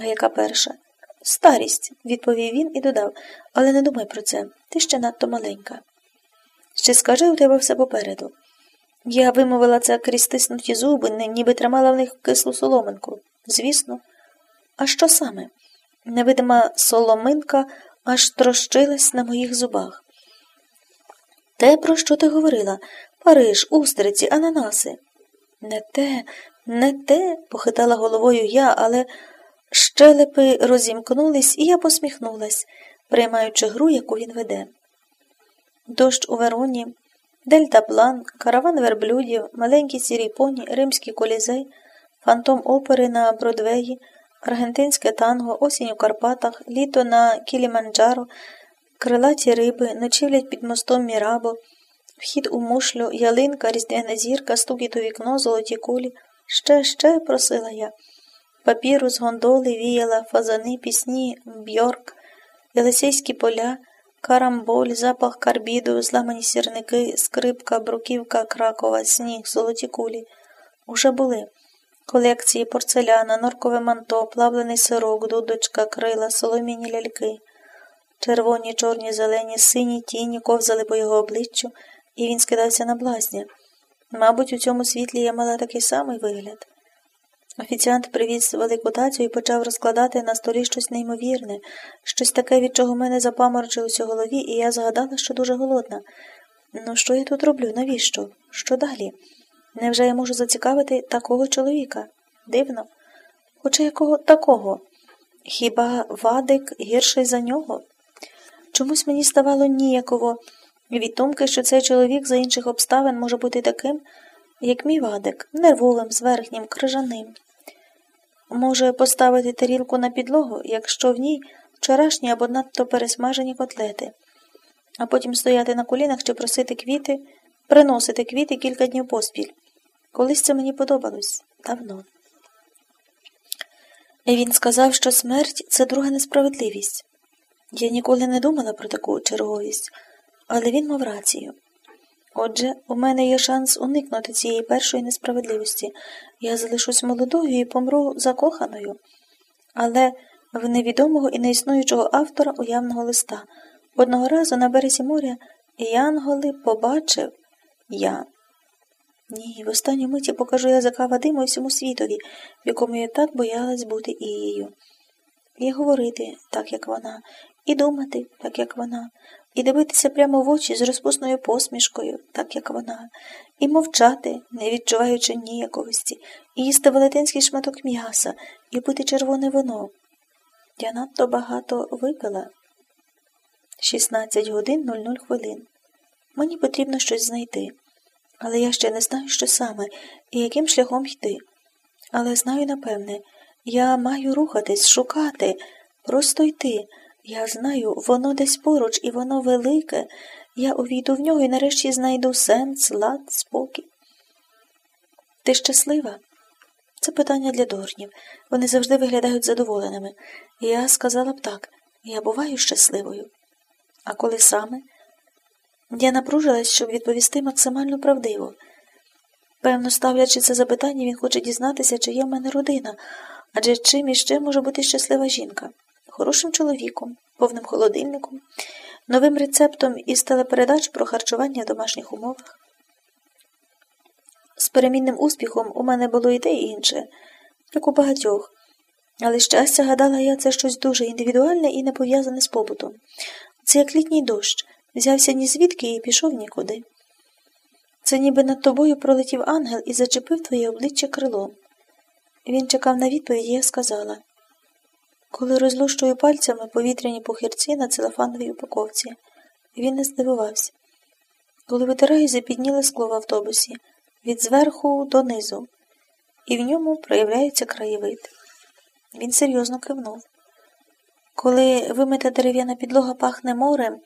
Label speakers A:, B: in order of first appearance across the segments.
A: А яка перша? Старість, відповів він і додав, але не думай про це. Ти ще надто маленька. Ще скажи у тебе все попереду. Я вимовила це крізь стиснуті зуби, ніби тримала в них кислу соломинку. Звісно. А що саме? Невидима соломинка аж трощилась на моїх зубах. Те, про що ти говорила Париж, устриці, ананаси. Не те, не те, похитала головою я, але щелепи розімкнулись, і я посміхнулась, приймаючи гру, яку він веде. Дощ у Вероні, дельтаплан, караван верблюдів, маленькі сірі поні, римський колізей, фантом опери на Бродвеї, аргентинське танго, осінь у Карпатах, літо на Кіліманджаро, крилаті риби, ночівлять під мостом Мірабо, вхід у мушлю, ялинка, різдвяна зірка, стукіт у вікно, золоті кулі. Ще, ще, просила я. Папіру з гондоли віяла, фазани, пісні, бьорк, Єлисейські поля, карамболь, запах карбіду, зламані сірники, скрипка, бруківка, кракова, сніг, золоті кулі. Уже були. Колекції порцеляна, норкове манто, плавлений сирок, дудочка, крила, соломіні ляльки. Червоні, чорні, зелені, сині тіні ковзали по його обличчю, і він скидався на блазня. Мабуть, у цьому світлі я мала такий самий вигляд. Офіціант привіз велику тацю і почав розкладати на столі щось неймовірне, щось таке, від чого мене запаморочилося у голові, і я згадала, що дуже голодна. Ну, що я тут роблю? Навіщо? Що далі? Невже я можу зацікавити такого чоловіка? Дивно. Хоча якого такого? Хіба вадик гірший за нього? Чомусь мені ставало ніяково від думки, що цей чоловік за інших обставин може бути таким, як мій вадик, нервовим, зверхнім, крижаним. Може поставити тарілку на підлогу, якщо в ній вчорашні або надто пересмажені котлети, а потім стояти на колінах чи просити квіти, приносити квіти кілька днів поспіль. Колись це мені подобалось давно. І він сказав, що смерть це друга несправедливість. Я ніколи не думала про таку черговість, але він мав рацію. Отже, у мене є шанс уникнути цієї першої несправедливості. Я залишусь молодою і помру закоханою, але в невідомого і неіснуючого автора уявного листа. Одного разу на березі моря Янголи побачив я. Ні, в останню миті покажу язика Вадиму всьому світові, в якому я так боялась бути ією. І говорити так, як вона, і думати, так, як вона, і дивитися прямо в очі з розпусною посмішкою, так як вона, і мовчати, не відчуваючи ніяковості, і їсти велетенський шматок м'яса, і пити червоне вино. Я надто багато випила. 16 годин 00 хвилин. Мені потрібно щось знайти. Але я ще не знаю, що саме і яким шляхом йти. Але знаю, напевне, я маю рухатись, шукати, просто йти. Я знаю, воно десь поруч, і воно велике. Я увійду в нього і нарешті знайду сенс, лад, спокій. Ти щаслива? Це питання для дурнів. Вони завжди виглядають задоволеними. Я сказала б так я буваю щасливою. А коли саме? Я напружилась, щоб відповісти максимально правдиво. Певно, ставлячи це запитання, він хоче дізнатися, чи є в мене родина, адже чим іще може бути щаслива жінка хорошим чоловіком, повним холодильником, новим рецептом із телепередач про харчування в домашніх умовах. З перемінним успіхом у мене було і те інше, як у багатьох, але щастя, гадала я, це щось дуже індивідуальне і не пов'язане з побутом. Це як літній дощ, взявся ні звідки і пішов нікуди. Це ніби над тобою пролетів ангел і зачепив твоє обличчя крилом. Він чекав на відповідь, і я сказала коли розлущую пальцями повітряні похирці на целофановій упаковці, він не здивувався. Коли витираю запідніле скло в автобусі від зверху до низу, і в ньому проявляється краєвид. Він серйозно кивнув. Коли вимита дерев'яна підлога пахне морем,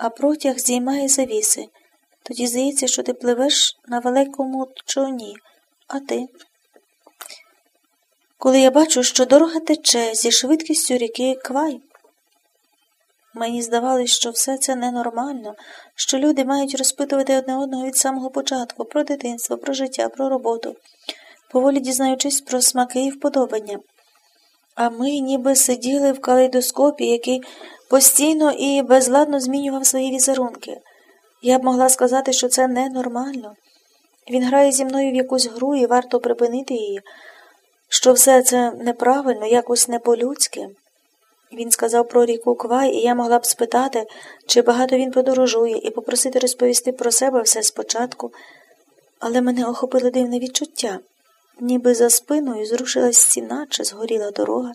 A: а протяг здіймає завіси, тоді здається, що ти пливеш на великому човні, а ти коли я бачу, що дорога тече зі швидкістю ріки Квай. Мені здавалось, що все це ненормально, що люди мають розпитувати одне одного від самого початку про дитинство, про життя, про роботу, поволі дізнаючись про смаки і вподобання. А ми ніби сиділи в калейдоскопі, який постійно і безладно змінював свої візерунки. Я б могла сказати, що це ненормально. Він грає зі мною в якусь гру і варто припинити її, що все це неправильно, якось не по-людськи. Він сказав про ріку Квай, і я могла б спитати, чи багато він подорожує, і попросити розповісти про себе все спочатку, але мене охопило дивне відчуття, ніби за спиною зрушилась стіна чи згоріла дорога,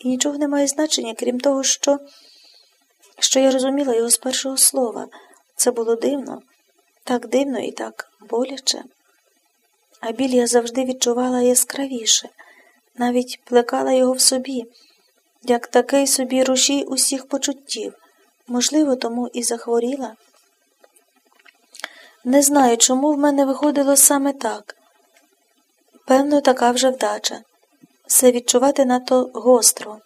A: і нічого не має значення, крім того, що, що я розуміла його з першого слова. Це було дивно, так дивно і так боляче. А біль я завжди відчувала яскравіше, навіть плекала його в собі як такий собі рушій усіх почуттів, можливо, тому і захворіла. Не знаю, чому в мене виходило саме так. Певно, така вже вдача. Все відчувати надто гостро.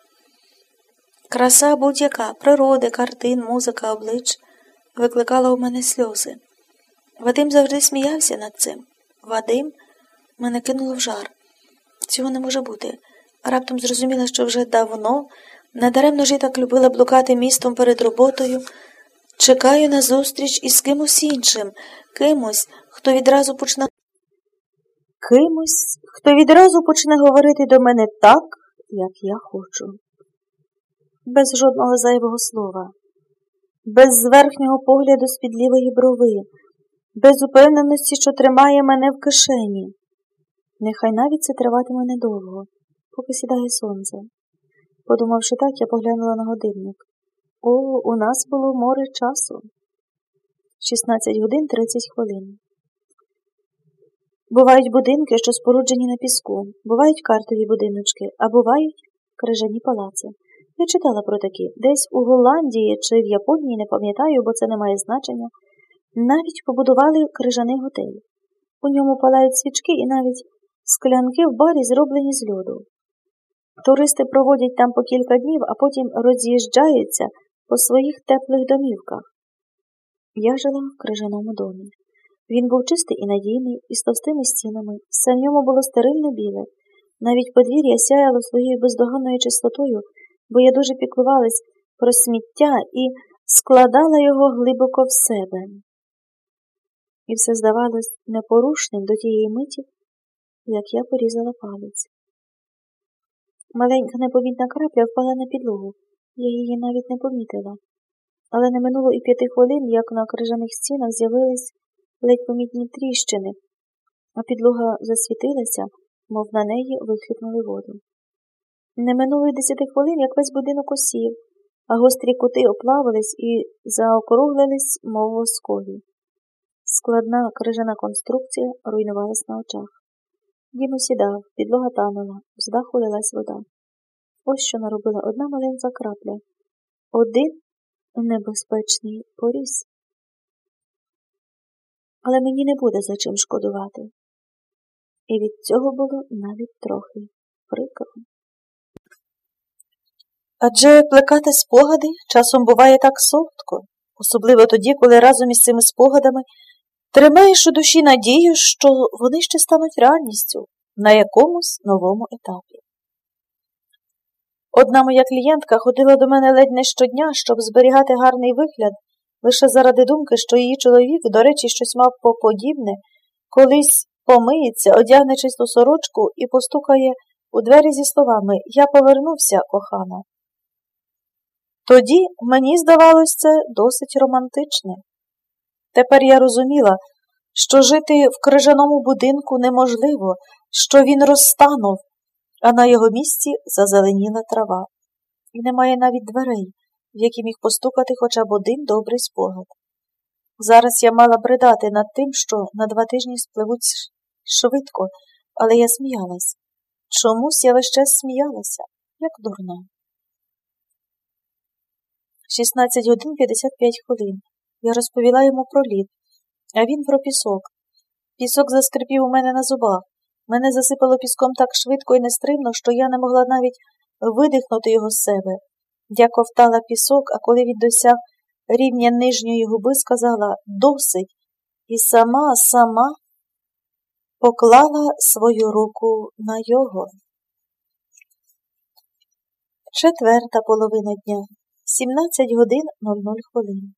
A: Краса будь-яка, природи, картин, музика, облич викликала у мене сльози. Вадим завжди сміявся над цим. Вадим мене кинуло в жар. Цього не може бути. Раптом зрозуміла, що вже давно, надаремно ж я так любила блукати містом перед роботою, чекаю на зустріч із кимось іншим, кимось, хто відразу почне кимось, хто відразу почне говорити до мене так, як я хочу, без жодного зайвого слова, без зверхнього погляду з-під лівої брови, без упевненості, що тримає мене в кишені. Нехай навіть це триватиме недовго поки сідає сонце. Подумавши так, я поглянула на годинник. О, у нас було море часу. 16 годин 30 хвилин. Бувають будинки, що споруджені на піску, бувають картові будиночки, а бувають крижані палаци. Я читала про такі десь у Голландії чи в Японії, не пам'ятаю, бо це не має значення. Навіть побудували крижаний готель. У ньому палають свічки і навіть склянки в барі зроблені з льоду. Туристи проводять там по кілька днів, а потім роз'їжджаються по своїх теплих домівках. Я жила в крижаному домі. Він був чистий і надійний, із товстими стінами, все в ньому було стерильно біле. Навіть подвір'я сяяло своєю бездоганною чистотою, бо я дуже піклувалась про сміття і складала його глибоко в себе. І все здавалось непорушним до тієї миті, як я порізала палець. Маленька непомітна крапля впала на підлогу, я її навіть не помітила. Але не минуло і п'яти хвилин, як на крижаних стінах з'явились ледь помітні тріщини, а підлога засвітилася, мов на неї вихлюпнули воду. Не минуло й десяти хвилин, як весь будинок осів, а гострі кути оплавились і заокруглились, мов воскові. Складна крижана конструкція руйнувалась на очах. Дім усідав, підлога танула, з даху лилась вода. Ось що наробила одна маленька крапля. Один небезпечний поріс. Але мені не буде за чим шкодувати. І від цього було навіть трохи прикро. Адже плекати спогади часом буває так солодко, особливо тоді, коли разом із цими спогадами Тримаєш у душі надію, що вони ще стануть реальністю на якомусь новому етапі. Одна моя клієнтка ходила до мене ледь не щодня, щоб зберігати гарний вигляд, лише заради думки, що її чоловік, до речі, щось мав поподібне, колись помиється, одягне чисту сорочку і постукає у двері зі словами Я повернувся, кохана. Тоді мені здавалось це досить романтичне. Тепер я розуміла, що жити в крижаному будинку неможливо, що він розтанув, а на його місці зазеленіла трава, і немає навіть дверей, в які міг постукати хоча б один добрий спогад. Зараз я мала бридати над тим, що на два тижні спливуть швидко, але я сміялась. Чомусь я весь час сміялася, як дурна. 16 годин 55 хвилин. Я розповіла йому про лід, а він про пісок. Пісок заскрипів у мене на зубах. Мене засипало піском так швидко і нестримно, що я не могла навіть видихнути його з себе. Я ковтала пісок, а коли він досяг рівня нижньої губи, сказала досить, і сама, сама поклала свою руку на його. Четверта половина дня. 17 годин 00 хвилин.